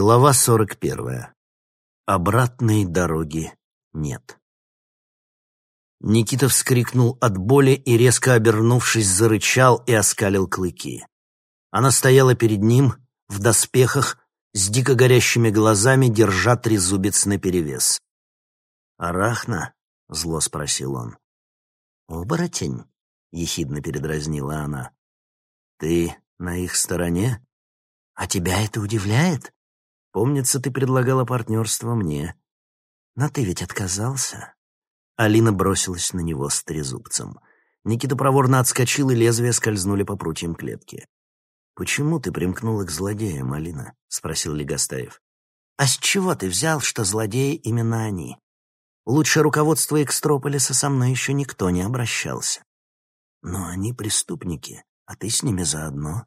Глава сорок первая. Обратной дороги нет. Никита вскрикнул от боли и, резко обернувшись, зарычал и оскалил клыки. Она стояла перед ним, в доспехах, с дико горящими глазами, держа трезубец наперевес. «Арахна?» — зло спросил он. «Оборотень?» — ехидно передразнила она. «Ты на их стороне? А тебя это удивляет?» Помнится, ты предлагала партнерство мне. Но ты ведь отказался. Алина бросилась на него с трезубцем. Никита проворно отскочил, и лезвия скользнули по прутьям клетки. «Почему ты примкнула к злодеям, Алина?» — спросил Легостаев. «А с чего ты взял, что злодеи именно они? Лучше руководство Экстрополиса со мной еще никто не обращался. Но они преступники, а ты с ними заодно».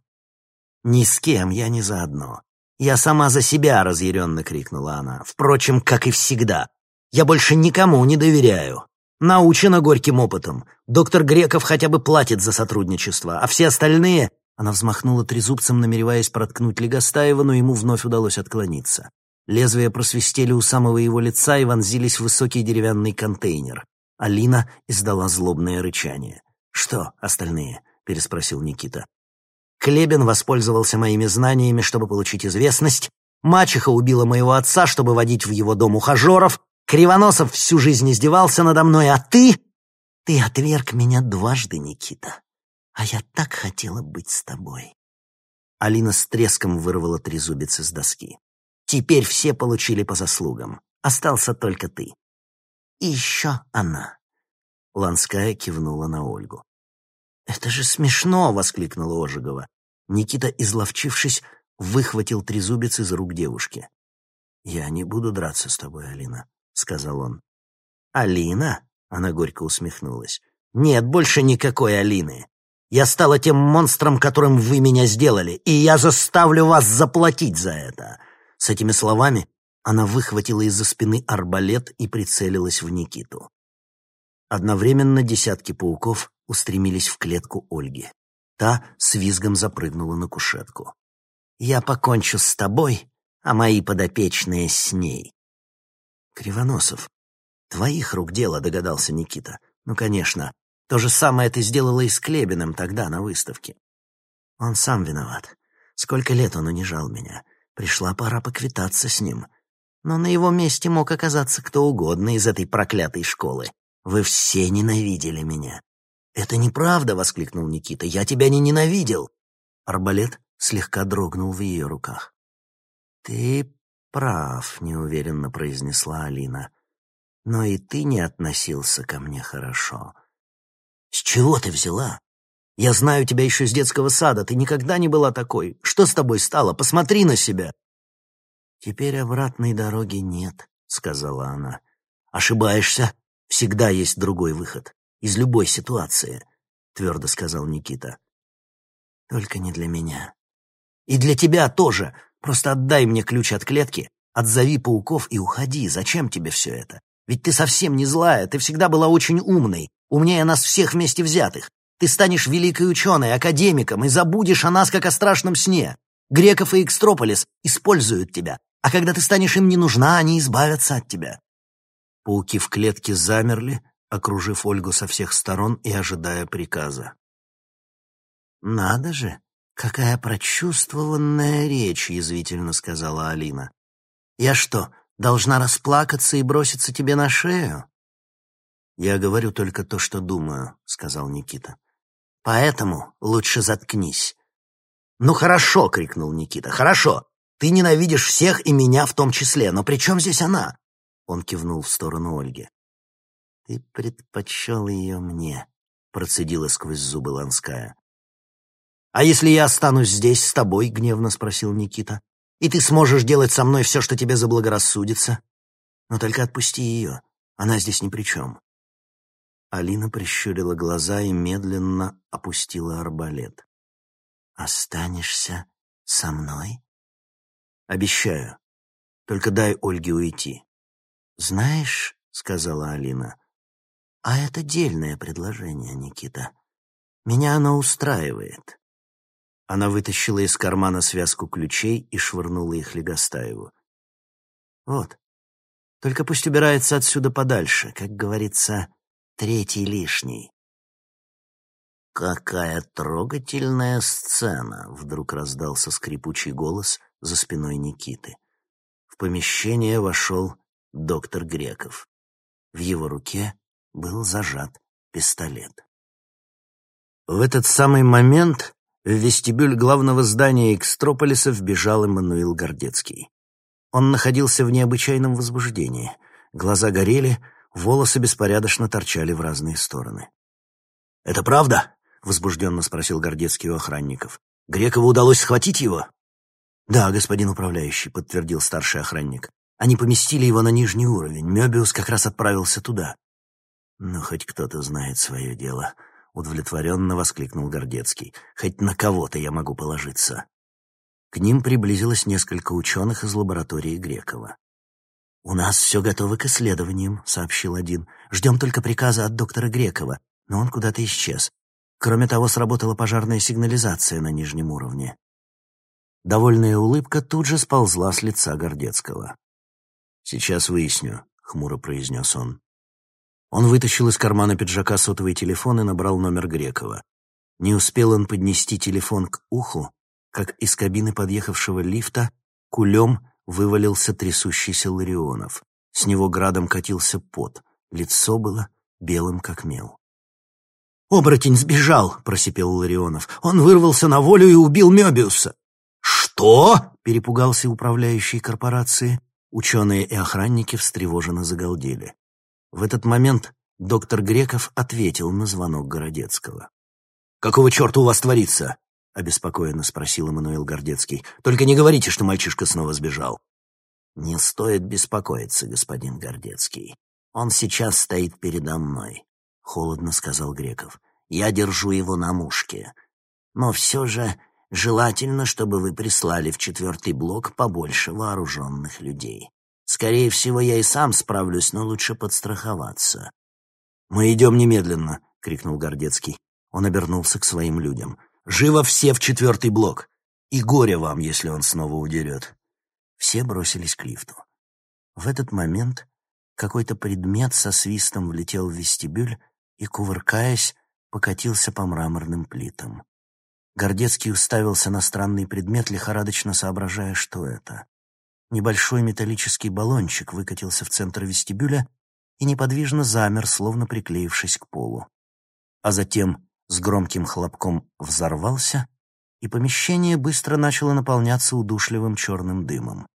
«Ни с кем я не заодно. «Я сама за себя!» — разъяренно крикнула она. «Впрочем, как и всегда. Я больше никому не доверяю. Научена горьким опытом. Доктор Греков хотя бы платит за сотрудничество, а все остальные...» Она взмахнула трезубцем, намереваясь проткнуть Легостаева, но ему вновь удалось отклониться. Лезвия просвистели у самого его лица и вонзились в высокий деревянный контейнер. Алина издала злобное рычание. «Что остальные?» — переспросил Никита. Клебин воспользовался моими знаниями, чтобы получить известность. Мачеха убила моего отца, чтобы водить в его дом ухажеров. Кривоносов всю жизнь издевался надо мной, а ты... Ты отверг меня дважды, Никита. А я так хотела быть с тобой. Алина с треском вырвала трезубец из доски. Теперь все получили по заслугам. Остался только ты. И еще она. Ланская кивнула на Ольгу. «Это же смешно!» — воскликнула Ожегова. Никита, изловчившись, выхватил трезубец из рук девушки. «Я не буду драться с тобой, Алина», — сказал он. «Алина?» — она горько усмехнулась. «Нет больше никакой Алины. Я стала тем монстром, которым вы меня сделали, и я заставлю вас заплатить за это». С этими словами она выхватила из-за спины арбалет и прицелилась в Никиту. Одновременно десятки пауков устремились в клетку Ольги. Та с визгом запрыгнула на кушетку. «Я покончу с тобой, а мои подопечные с ней». «Кривоносов, твоих рук дело», — догадался Никита. «Ну, конечно. То же самое ты сделала и с Клебиным тогда на выставке». «Он сам виноват. Сколько лет он унижал меня. Пришла пора поквитаться с ним. Но на его месте мог оказаться кто угодно из этой проклятой школы. Вы все ненавидели меня. «Это неправда!» — воскликнул Никита. «Я тебя не ненавидел!» Арбалет слегка дрогнул в ее руках. «Ты прав», — неуверенно произнесла Алина. «Но и ты не относился ко мне хорошо». «С чего ты взяла? Я знаю тебя еще с детского сада. Ты никогда не была такой. Что с тобой стало? Посмотри на себя!» «Теперь обратной дороги нет», — сказала она. «Ошибаешься. Всегда есть другой выход из любой ситуации», — твердо сказал Никита. «Только не для меня. И для тебя тоже. Просто отдай мне ключ от клетки, отзови пауков и уходи. Зачем тебе все это? Ведь ты совсем не злая, ты всегда была очень умной, умнее нас всех вместе взятых. Ты станешь великой ученой, академиком и забудешь о нас, как о страшном сне. Греков и Экстрополис используют тебя, а когда ты станешь им не нужна, они избавятся от тебя». Пауки в клетке замерли, окружив Ольгу со всех сторон и ожидая приказа. «Надо же, какая прочувствованная речь!» — язвительно сказала Алина. «Я что, должна расплакаться и броситься тебе на шею?» «Я говорю только то, что думаю», — сказал Никита. «Поэтому лучше заткнись». «Ну хорошо!» — крикнул Никита. «Хорошо! Ты ненавидишь всех и меня в том числе, но при чем здесь она?» Он кивнул в сторону Ольги. «Ты предпочел ее мне», — процедила сквозь зубы Ланская. «А если я останусь здесь с тобой?» — гневно спросил Никита. «И ты сможешь делать со мной все, что тебе заблагорассудится? Но только отпусти ее, она здесь ни при чем». Алина прищурила глаза и медленно опустила арбалет. «Останешься со мной?» «Обещаю. Только дай Ольге уйти». «Знаешь», — сказала Алина, а это дельное предложение, Никита. Меня оно устраивает. Она вытащила из кармана связку ключей и швырнула их Легостаеву. «Вот. Только пусть убирается отсюда подальше, как говорится, третий лишний». «Какая трогательная сцена!» — вдруг раздался скрипучий голос за спиной Никиты. В помещение вошел доктор Греков. В его руке был зажат пистолет. В этот самый момент в вестибюль главного здания Экстрополиса вбежал Эммануил Гордецкий. Он находился в необычайном возбуждении. Глаза горели, волосы беспорядочно торчали в разные стороны. «Это правда?» — возбужденно спросил Гордецкий у охранников. «Грекову удалось схватить его?» «Да, господин управляющий», — подтвердил старший охранник. «Они поместили его на нижний уровень. Мёбиус как раз отправился туда». «Ну, хоть кто-то знает свое дело», — удовлетворенно воскликнул Гордецкий. «Хоть на кого-то я могу положиться». К ним приблизилось несколько ученых из лаборатории Грекова. «У нас все готово к исследованиям», — сообщил один. «Ждем только приказа от доктора Грекова, но он куда-то исчез. Кроме того, сработала пожарная сигнализация на нижнем уровне. Довольная улыбка тут же сползла с лица Гордецкого. «Сейчас выясню», — хмуро произнес он. Он вытащил из кармана пиджака сотовый телефон и набрал номер Грекова. Не успел он поднести телефон к уху, как из кабины подъехавшего лифта кулем вывалился трясущийся Ларионов. С него градом катился пот, лицо было белым как мел. «Оборотень сбежал!» — просипел Ларионов. «Он вырвался на волю и убил Мёбиуса!» «Что?» — перепугался управляющий корпорации. Ученые и охранники встревоженно загалдели. В этот момент доктор Греков ответил на звонок Городецкого. «Какого черта у вас творится?» — обеспокоенно спросил Эммануил Гордецкий. «Только не говорите, что мальчишка снова сбежал». «Не стоит беспокоиться, господин Гордецкий. Он сейчас стоит передо мной. — холодно сказал Греков. «Я держу его на мушке. Но все же желательно, чтобы вы прислали в четвертый блок побольше вооруженных людей. Скорее всего, я и сам справлюсь, но лучше подстраховаться». «Мы идем немедленно», — крикнул Гордецкий. Он обернулся к своим людям. «Живо все в четвертый блок! И горе вам, если он снова удерет!» Все бросились к лифту. В этот момент какой-то предмет со свистом влетел в вестибюль и, кувыркаясь, покатился по мраморным плитам. Гордецкий уставился на странный предмет, лихорадочно соображая, что это. Небольшой металлический баллончик выкатился в центр вестибюля и неподвижно замер, словно приклеившись к полу. А затем с громким хлопком взорвался, и помещение быстро начало наполняться удушливым черным дымом.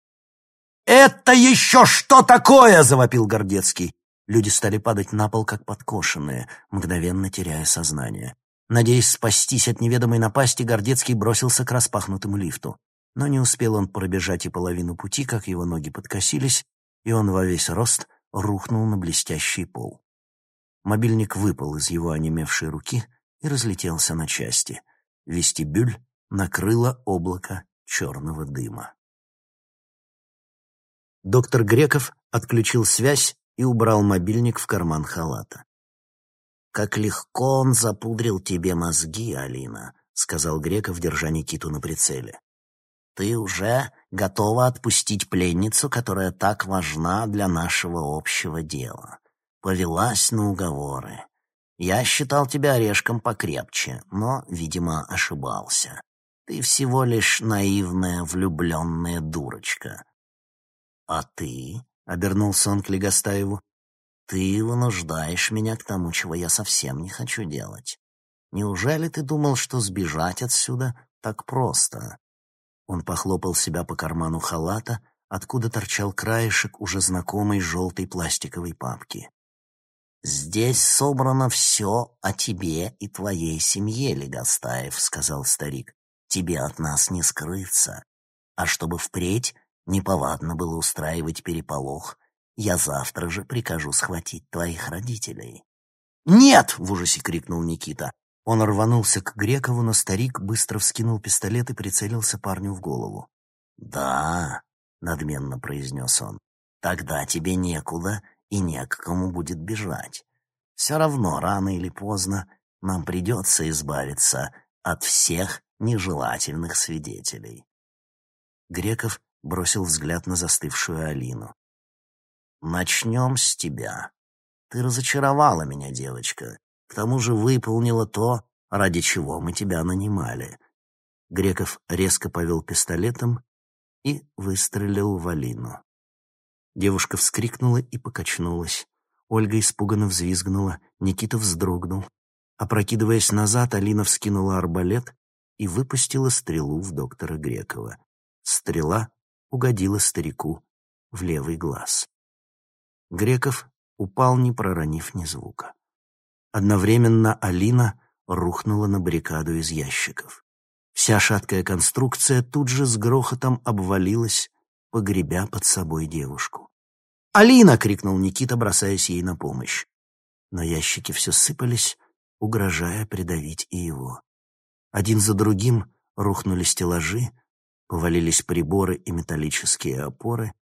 «Это еще что такое?» — завопил Гордецкий. Люди стали падать на пол, как подкошенные, мгновенно теряя сознание. Надеясь спастись от неведомой напасти, Гордецкий бросился к распахнутому лифту. Но не успел он пробежать и половину пути, как его ноги подкосились, и он во весь рост рухнул на блестящий пол. Мобильник выпал из его онемевшей руки и разлетелся на части. Вестибюль накрыло облако черного дыма. Доктор Греков отключил связь и убрал мобильник в карман халата. «Как легко он запудрил тебе мозги, Алина», — сказал Греков, держа Никиту на прицеле. «Ты уже готова отпустить пленницу, которая так важна для нашего общего дела. Повелась на уговоры. Я считал тебя орешком покрепче, но, видимо, ошибался. Ты всего лишь наивная влюбленная дурочка. А ты — обернулся он к Легостаеву. «Ты вынуждаешь меня к тому, чего я совсем не хочу делать. Неужели ты думал, что сбежать отсюда так просто?» Он похлопал себя по карману халата, откуда торчал краешек уже знакомой желтой пластиковой папки. «Здесь собрано все о тебе и твоей семье, Легостаев», — сказал старик. «Тебе от нас не скрыться. А чтобы впредь Неповадно было устраивать переполох. Я завтра же прикажу схватить твоих родителей. «Нет!» — в ужасе крикнул Никита. Он рванулся к Грекову, но старик быстро вскинул пистолет и прицелился парню в голову. «Да», — надменно произнес он, — «тогда тебе некуда и не к кому будет бежать. Все равно, рано или поздно, нам придется избавиться от всех нежелательных свидетелей. Греков бросил взгляд на застывшую Алину. «Начнем с тебя. Ты разочаровала меня, девочка. К тому же выполнила то, ради чего мы тебя нанимали». Греков резко повел пистолетом и выстрелил в Алину. Девушка вскрикнула и покачнулась. Ольга испуганно взвизгнула, Никита вздрогнул. Опрокидываясь назад, Алина вскинула арбалет и выпустила стрелу в доктора Грекова. Стрела угодила старику в левый глаз. Греков упал, не проронив ни звука. Одновременно Алина рухнула на баррикаду из ящиков. Вся шаткая конструкция тут же с грохотом обвалилась, погребя под собой девушку. «Алина!» — крикнул Никита, бросаясь ей на помощь. Но ящики все сыпались, угрожая придавить и его. Один за другим рухнули стеллажи, повалились приборы и металлические опоры.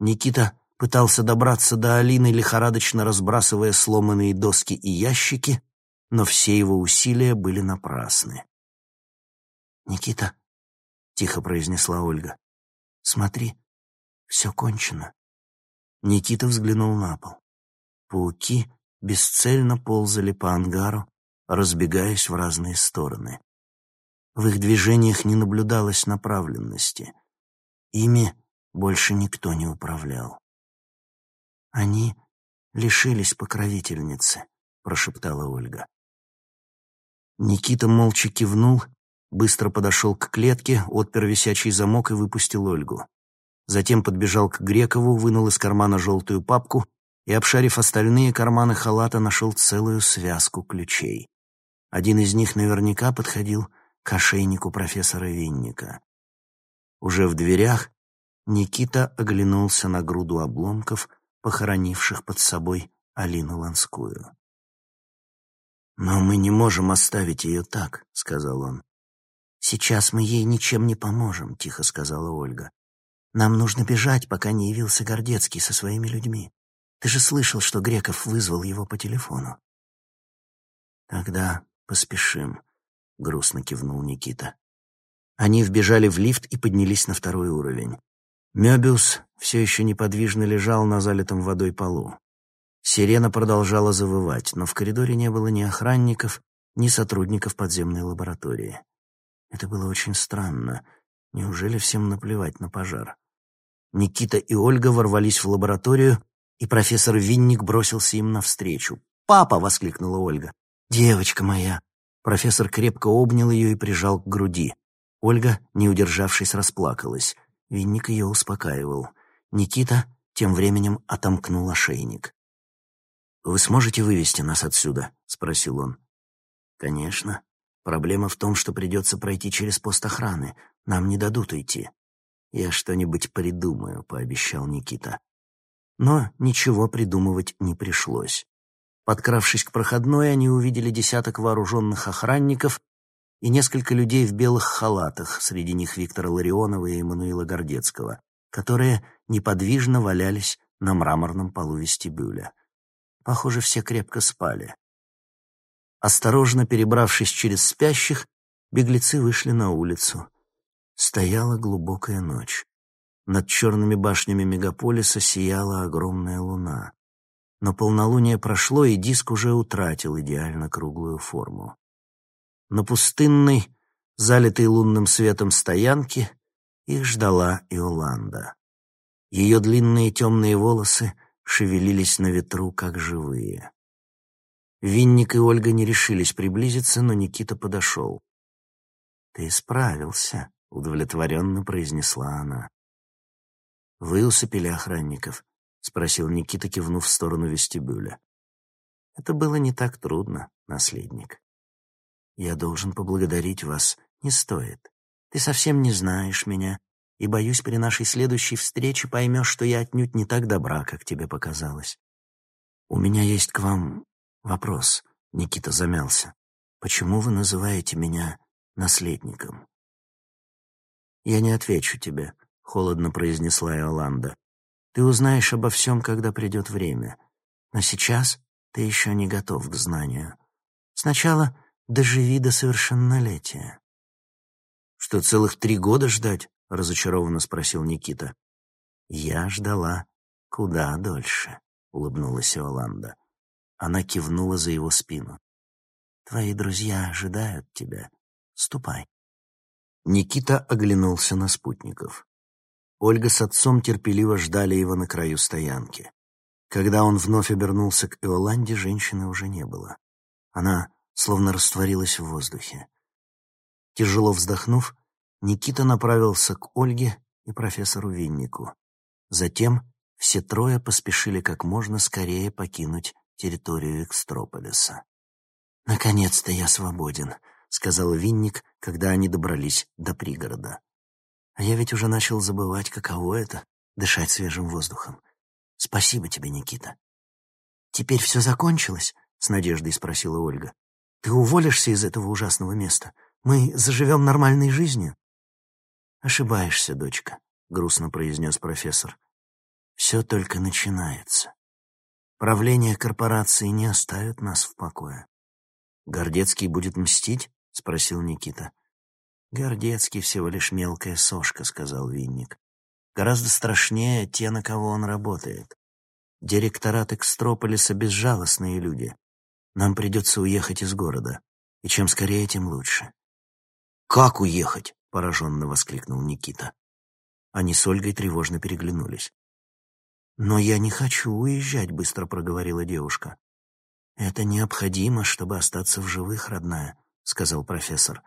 Никита пытался добраться до Алины, лихорадочно разбрасывая сломанные доски и ящики, но все его усилия были напрасны. «Никита», — тихо произнесла Ольга, — «смотри, все кончено». Никита взглянул на пол. Пауки бесцельно ползали по ангару, разбегаясь в разные стороны. В их движениях не наблюдалось направленности. Ими больше никто не управлял. «Они лишились покровительницы», — прошептала Ольга. Никита молча кивнул, быстро подошел к клетке, отпер висячий замок и выпустил Ольгу. Затем подбежал к Грекову, вынул из кармана желтую папку и, обшарив остальные карманы халата, нашел целую связку ключей. Один из них наверняка подходил к ошейнику профессора Винника. Уже в дверях Никита оглянулся на груду обломков, похоронивших под собой Алину Ланскую. «Но мы не можем оставить ее так», — сказал он. «Сейчас мы ей ничем не поможем», — тихо сказала Ольга. Нам нужно бежать, пока не явился Гордецкий со своими людьми. Ты же слышал, что Греков вызвал его по телефону. Тогда поспешим, грустно кивнул Никита. Они вбежали в лифт и поднялись на второй уровень. Мёбиус все еще неподвижно лежал на залитом водой полу. Сирена продолжала завывать, но в коридоре не было ни охранников, ни сотрудников подземной лаборатории. Это было очень странно — Неужели всем наплевать на пожар? Никита и Ольга ворвались в лабораторию, и профессор Винник бросился им навстречу. «Папа!» — воскликнула Ольга. «Девочка моя!» Профессор крепко обнял ее и прижал к груди. Ольга, не удержавшись, расплакалась. Винник ее успокаивал. Никита тем временем отомкнул ошейник. «Вы сможете вывести нас отсюда?» — спросил он. «Конечно. Проблема в том, что придется пройти через пост охраны. Нам не дадут уйти. Я что-нибудь придумаю, пообещал Никита. Но ничего придумывать не пришлось. Подкравшись к проходной, они увидели десяток вооруженных охранников и несколько людей в белых халатах, среди них Виктора Ларионова и Эммануила Гордецкого, которые неподвижно валялись на мраморном полу вестибюля. Похоже, все крепко спали. Осторожно перебравшись через спящих, беглецы вышли на улицу. Стояла глубокая ночь. Над черными башнями мегаполиса сияла огромная луна. Но полнолуние прошло, и диск уже утратил идеально круглую форму. На пустынной, залитой лунным светом стоянке, их ждала Иоланда. Ее длинные темные волосы шевелились на ветру, как живые. Винник и Ольга не решились приблизиться, но Никита подошел. «Ты справился», — удовлетворенно произнесла она. «Вы усыпили охранников?» — спросил Никита, кивнув в сторону вестибюля. «Это было не так трудно, наследник. Я должен поблагодарить вас. Не стоит. Ты совсем не знаешь меня, и, боюсь, при нашей следующей встрече поймешь, что я отнюдь не так добра, как тебе показалось. У меня есть к вам Вопрос. Никита замялся. Почему вы называете меня наследником? Я не отвечу тебе, холодно произнесла Иоланда. Ты узнаешь обо всем, когда придет время. Но сейчас ты еще не готов к знанию. Сначала доживи до совершеннолетия. «Что, целых три года ждать?» — разочарованно спросил Никита. «Я ждала куда дольше», — улыбнулась Иоланда. Она кивнула за его спину. «Твои друзья ожидают тебя. Ступай». Никита оглянулся на спутников. Ольга с отцом терпеливо ждали его на краю стоянки. Когда он вновь обернулся к Иоланде, женщины уже не было. Она словно растворилась в воздухе. Тяжело вздохнув, Никита направился к Ольге и профессору Виннику. Затем все трое поспешили как можно скорее покинуть территорию Экстрополиса. «Наконец-то я свободен», — сказал Винник, когда они добрались до пригорода. «А я ведь уже начал забывать, каково это — дышать свежим воздухом. Спасибо тебе, Никита». «Теперь все закончилось?» — с надеждой спросила Ольга. «Ты уволишься из этого ужасного места? Мы заживем нормальной жизнью?» «Ошибаешься, дочка», — грустно произнес профессор. «Все только начинается. Правление корпорации не оставит нас в покое». «Гордецкий будет мстить?» — спросил Никита. «Гордецкий всего лишь мелкая сошка», — сказал Винник. «Гораздо страшнее те, на кого он работает. Директорат Экстрополиса — безжалостные люди. Нам придется уехать из города. И чем скорее, тем лучше». «Как уехать?» — пораженно воскликнул Никита. Они с Ольгой тревожно переглянулись. «Но я не хочу уезжать», — быстро проговорила девушка. «Это необходимо, чтобы остаться в живых, родная», — сказал профессор.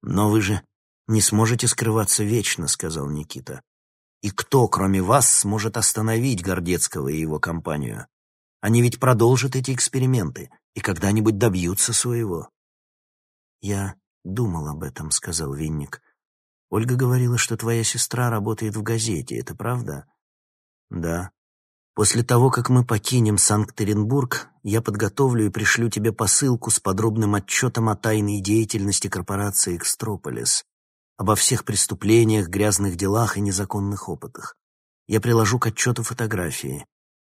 «Но вы же не сможете скрываться вечно», — сказал Никита. «И кто, кроме вас, сможет остановить Гордецкого и его компанию? Они ведь продолжат эти эксперименты и когда-нибудь добьются своего». «Я думал об этом», — сказал Винник. «Ольга говорила, что твоя сестра работает в газете. Это правда?» «Да. После того, как мы покинем Санкт-Петербург, я подготовлю и пришлю тебе посылку с подробным отчетом о тайной деятельности корпорации «Экстрополис», обо всех преступлениях, грязных делах и незаконных опытах. Я приложу к отчету фотографии.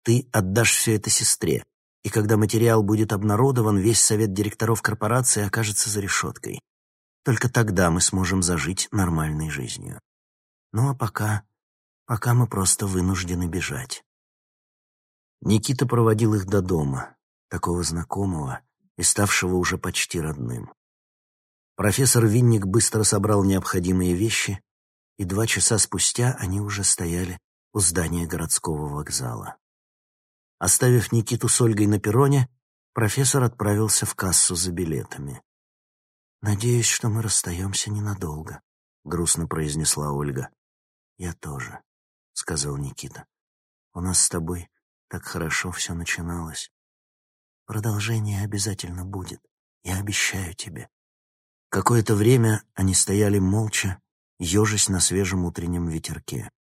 Ты отдашь все это сестре, и когда материал будет обнародован, весь совет директоров корпорации окажется за решеткой. Только тогда мы сможем зажить нормальной жизнью. Ну а пока... пока мы просто вынуждены бежать. Никита проводил их до дома, такого знакомого и ставшего уже почти родным. Профессор Винник быстро собрал необходимые вещи, и два часа спустя они уже стояли у здания городского вокзала. Оставив Никиту с Ольгой на перроне, профессор отправился в кассу за билетами. «Надеюсь, что мы расстаемся ненадолго», — грустно произнесла Ольга. «Я тоже», — сказал Никита. «У нас с тобой так хорошо все начиналось. Продолжение обязательно будет, я обещаю тебе. Какое-то время они стояли молча, ежась на свежем утреннем ветерке.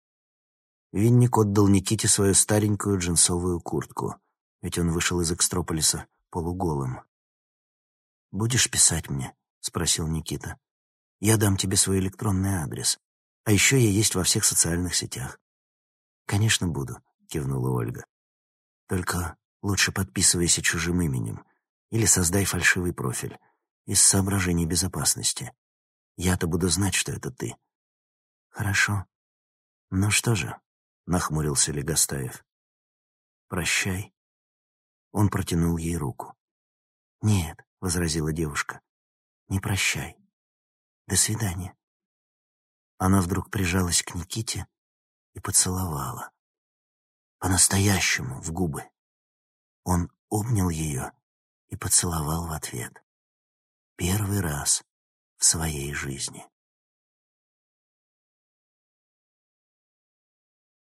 Винник отдал Никите свою старенькую джинсовую куртку, ведь он вышел из Экстрополиса полуголым. «Будешь писать мне?» — спросил Никита. «Я дам тебе свой электронный адрес. А еще я есть во всех социальных сетях». «Конечно, буду», — кивнула Ольга. Только лучше подписывайся чужим именем или создай фальшивый профиль из соображений безопасности. Я-то буду знать, что это ты. Хорошо. Ну что же, нахмурился Легостаев. Прощай. Он протянул ей руку. Нет, возразила девушка. Не прощай. До свидания. Она вдруг прижалась к Никите и поцеловала по-настоящему в губы. Он обнял ее и поцеловал в ответ. Первый раз в своей жизни.